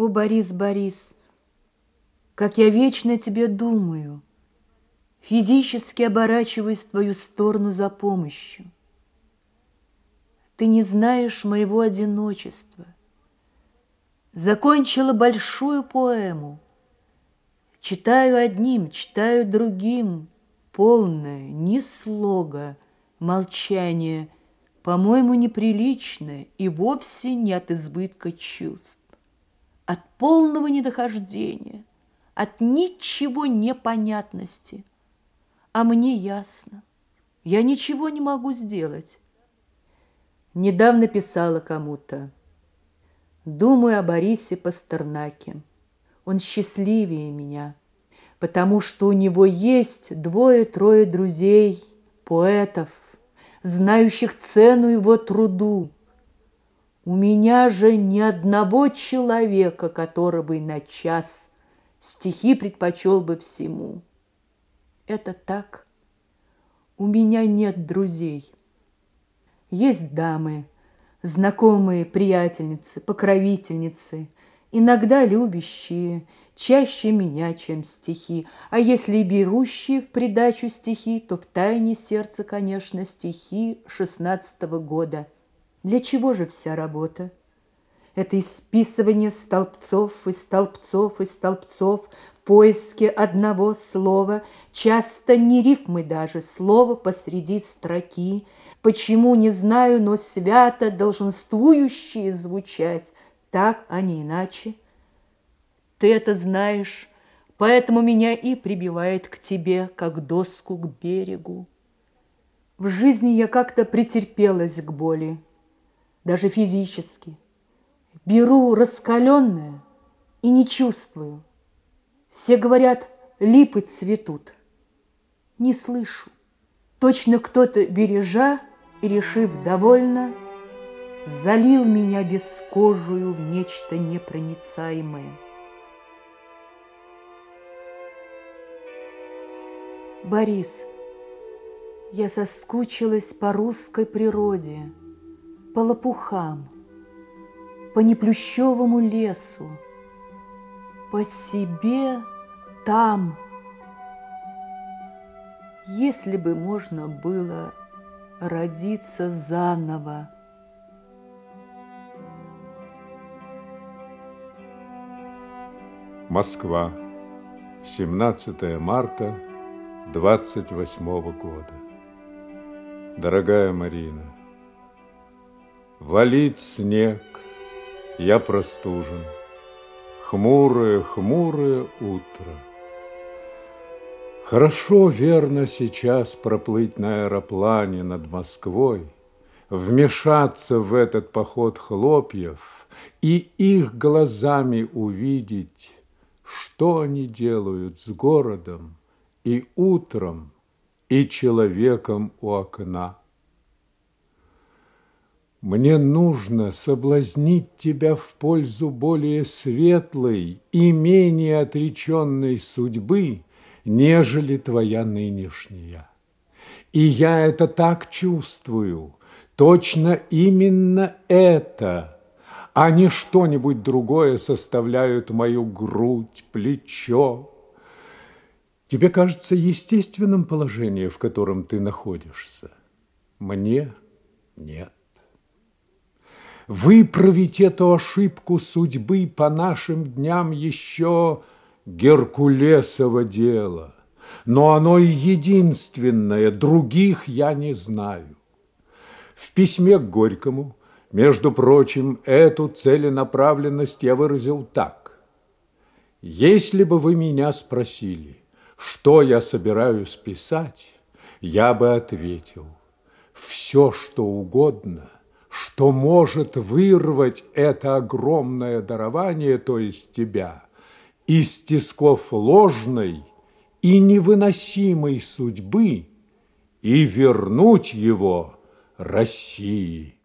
О, Борис, Борис, как я вечно тебе думаю, Физически оборачиваюсь в твою сторону за помощью. Ты не знаешь моего одиночества. Закончила большую поэму. Читаю одним, читаю другим, Полное, ни слога, молчание, По-моему, неприличное И вовсе не от избытка чувств от полного недохождения, от ничего непонятности. А мне ясно, я ничего не могу сделать. Недавно писала кому-то. Думаю о Борисе Пастернаке. Он счастливее меня, потому что у него есть двое-трое друзей, поэтов, знающих цену его труду, у меня же ни одного человека, который бы на час стихи предпочел бы всему. Это так. У меня нет друзей. Есть дамы, знакомые, приятельницы, покровительницы, иногда любящие, чаще меня, чем стихи. А если берущие в придачу стихи, то в тайне сердца, конечно, стихи шестнадцатого года – для чего же вся работа? Это исписывание столбцов и столбцов и столбцов в поиске одного слова, часто не рифмы даже, слово посреди строки. Почему, не знаю, но свято долженствующие звучать, так, а не иначе. Ты это знаешь, поэтому меня и прибивает к тебе, как доску к берегу. В жизни я как-то претерпелась к боли, даже физически. Беру раскаленное и не чувствую. Все говорят, липы цветут. Не слышу. Точно кто-то, бережа и решив довольно, Залил меня бескожую в нечто непроницаемое. Борис, я соскучилась по русской природе – по лопухам, по неплющевому лесу, по себе там. Если бы можно было родиться заново. Москва, 17 марта 28 года. Дорогая Марина, Валит снег, я простужен. Хмурое, хмурое утро. Хорошо, верно, сейчас проплыть на аэроплане над Москвой, Вмешаться в этот поход хлопьев И их глазами увидеть, Что они делают с городом И утром, и человеком у окна. Мне нужно соблазнить тебя в пользу более светлой и менее отреченной судьбы, нежели твоя нынешняя. И я это так чувствую, точно именно это, а не что-нибудь другое составляют мою грудь, плечо. Тебе кажется естественным положение, в котором ты находишься? Мне нет выправить эту ошибку судьбы по нашим дням еще Геркулесово дело, но оно и единственное, других я не знаю. В письме к Горькому, между прочим, эту целенаправленность я выразил так. Если бы вы меня спросили, что я собираюсь писать, я бы ответил, все, что угодно – что может вырвать это огромное дарование, то есть тебя, из тисков ложной и невыносимой судьбы и вернуть его России.